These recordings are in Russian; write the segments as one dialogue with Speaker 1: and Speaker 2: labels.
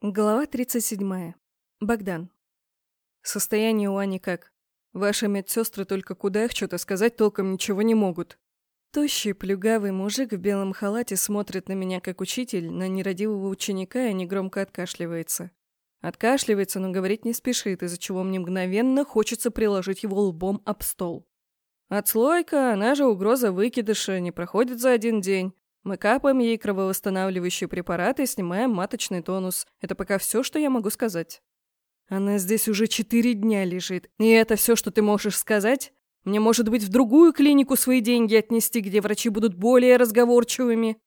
Speaker 1: Глава 37. Богдан. Состояние у Ани как? Ваши медсестры только куда их что-то сказать толком ничего не могут. Тощий, плюгавый мужик в белом халате смотрит на меня как учитель, на нерадивого ученика и негромко откашливается. Откашливается, но говорить не спешит, из-за чего мне мгновенно хочется приложить его лбом об стол. Отслойка, она же угроза выкидыша, не проходит за один день. Мы капаем ей крововосстанавливающие препараты и снимаем маточный тонус. Это пока все, что я могу сказать. Она здесь уже четыре дня лежит. И это все, что ты можешь сказать? Мне, может быть, в другую клинику свои деньги отнести, где врачи будут более разговорчивыми?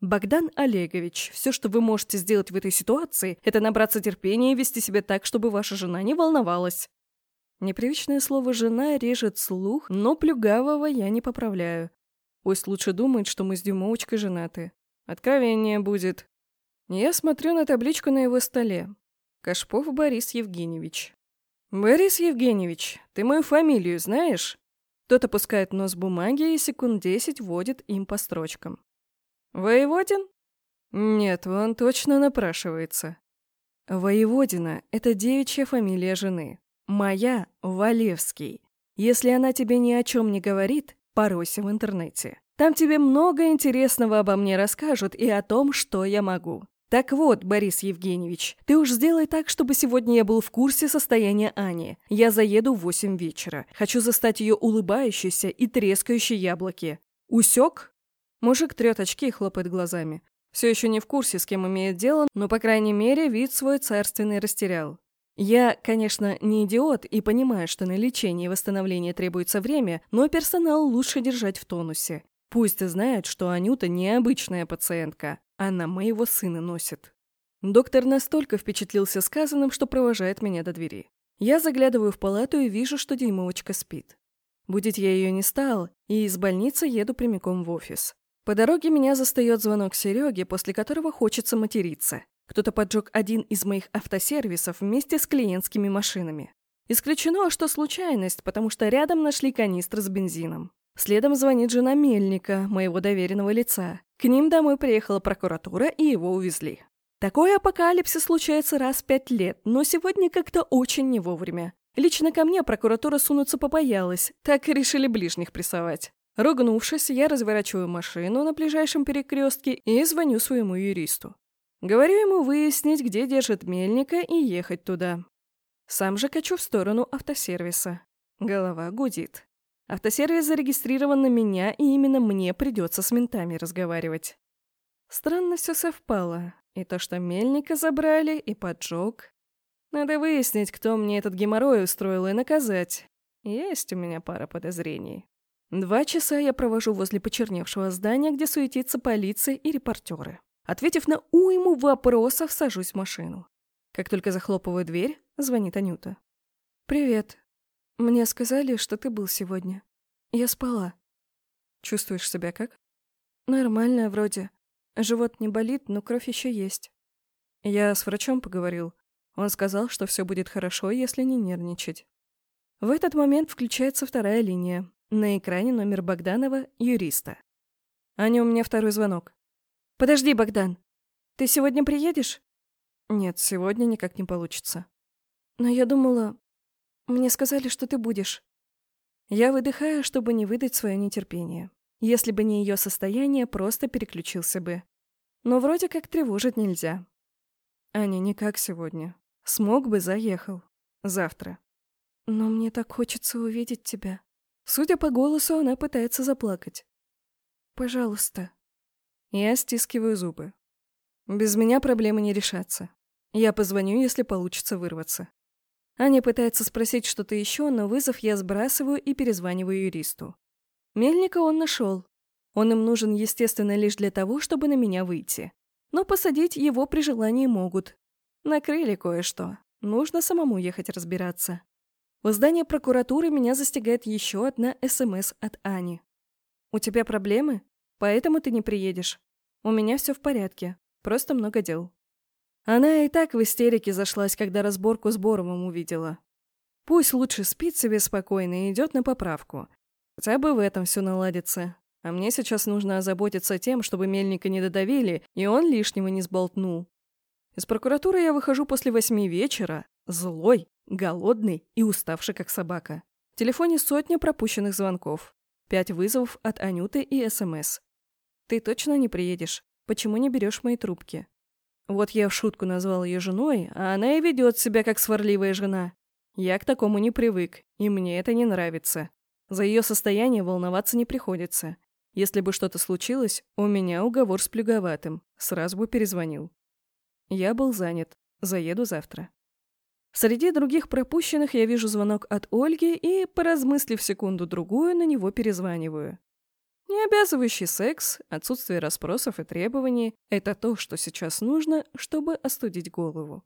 Speaker 1: Богдан Олегович, все, что вы можете сделать в этой ситуации, это набраться терпения и вести себя так, чтобы ваша жена не волновалась. Непривычное слово «жена» режет слух, но плюгавого я не поправляю. Пусть лучше думает, что мы с Дюмовочкой женаты. Откровение будет. Я смотрю на табличку на его столе. Кашпов Борис Евгеньевич. «Борис Евгеньевич, ты мою фамилию знаешь?» Тот опускает нос бумаги и секунд десять водит им по строчкам. «Воеводин?» «Нет, он точно напрашивается». «Воеводина — это девичья фамилия жены. Моя — Валевский. Если она тебе ни о чем не говорит, поройся в интернете. Там тебе много интересного обо мне расскажут и о том, что я могу. Так вот, Борис Евгеньевич, ты уж сделай так, чтобы сегодня я был в курсе состояния Ани. Я заеду в восемь вечера. Хочу застать ее улыбающейся и трескающей яблоки. Усек? Мужик трет очки и хлопает глазами. Все еще не в курсе, с кем имеет дело, но, по крайней мере, вид свой царственный растерял. Я, конечно, не идиот и понимаю, что на лечение и восстановление требуется время, но персонал лучше держать в тонусе. Пусть знают, что Анюта необычная пациентка, она моего сына носит. Доктор настолько впечатлился сказанным, что провожает меня до двери. Я заглядываю в палату и вижу, что дюймовочка спит. Будить я ее не стал, и из больницы еду прямиком в офис. По дороге меня застает звонок Сереги, после которого хочется материться. Кто-то поджег один из моих автосервисов вместе с клиентскими машинами. Исключено, что случайность, потому что рядом нашли канистры с бензином. Следом звонит жена Мельника, моего доверенного лица. К ним домой приехала прокуратура, и его увезли. Такой апокалипсис случается раз в пять лет, но сегодня как-то очень не вовремя. Лично ко мне прокуратура сунуться побоялась, так и решили ближних прессовать. Ругнувшись, я разворачиваю машину на ближайшем перекрестке и звоню своему юристу. Говорю ему выяснить, где держит мельника, и ехать туда. Сам же качу в сторону автосервиса. Голова гудит. Автосервис зарегистрирован на меня, и именно мне придется с ментами разговаривать. Странно все совпало. И то, что мельника забрали, и поджог. Надо выяснить, кто мне этот геморрой устроил, и наказать. Есть у меня пара подозрений. Два часа я провожу возле почерневшего здания, где суетится полиция и репортеры. Ответив на уйму вопросов, сажусь в машину. Как только захлопываю дверь, звонит Анюта. «Привет. Мне сказали, что ты был сегодня. Я спала». «Чувствуешь себя как?» «Нормально, вроде. Живот не болит, но кровь еще есть». Я с врачом поговорил. Он сказал, что все будет хорошо, если не нервничать. В этот момент включается вторая линия. На экране номер Богданова, юриста. Аня, у меня второй звонок. «Подожди, Богдан. Ты сегодня приедешь?» «Нет, сегодня никак не получится». «Но я думала... Мне сказали, что ты будешь». Я выдыхаю, чтобы не выдать свое нетерпение. Если бы не ее состояние, просто переключился бы. Но вроде как тревожить нельзя. Аня, не как сегодня. Смог бы, заехал. Завтра. Но мне так хочется увидеть тебя. Судя по голосу, она пытается заплакать. Пожалуйста. Я стискиваю зубы. Без меня проблемы не решатся. Я позвоню, если получится вырваться. Аня пытается спросить что-то еще, но вызов я сбрасываю и перезваниваю юристу. Мельника он нашел. Он им нужен, естественно, лишь для того, чтобы на меня выйти. Но посадить его при желании могут. Накрыли кое-что. Нужно самому ехать разбираться. В здании прокуратуры меня застигает еще одна СМС от Ани. «У тебя проблемы?» Поэтому ты не приедешь. У меня все в порядке. Просто много дел. Она и так в истерике зашлась, когда разборку с Боровым увидела. Пусть лучше спит себе спокойно и идет на поправку. Хотя бы в этом все наладится. А мне сейчас нужно озаботиться тем, чтобы мельника не додавили, и он лишнего не сболтнул. Из прокуратуры я выхожу после восьми вечера, злой, голодный и уставший, как собака. В телефоне сотня пропущенных звонков. Пять вызовов от Анюты и СМС. «Ты точно не приедешь? Почему не берешь мои трубки?» Вот я в шутку назвал ее женой, а она и ведет себя как сварливая жена. Я к такому не привык, и мне это не нравится. За ее состояние волноваться не приходится. Если бы что-то случилось, у меня уговор с плюговатым. Сразу бы перезвонил. Я был занят. Заеду завтра. Среди других пропущенных я вижу звонок от Ольги и, поразмыслив секунду-другую, на него перезваниваю. Необязывающий секс, отсутствие расспросов и требований – это то, что сейчас нужно, чтобы остудить голову.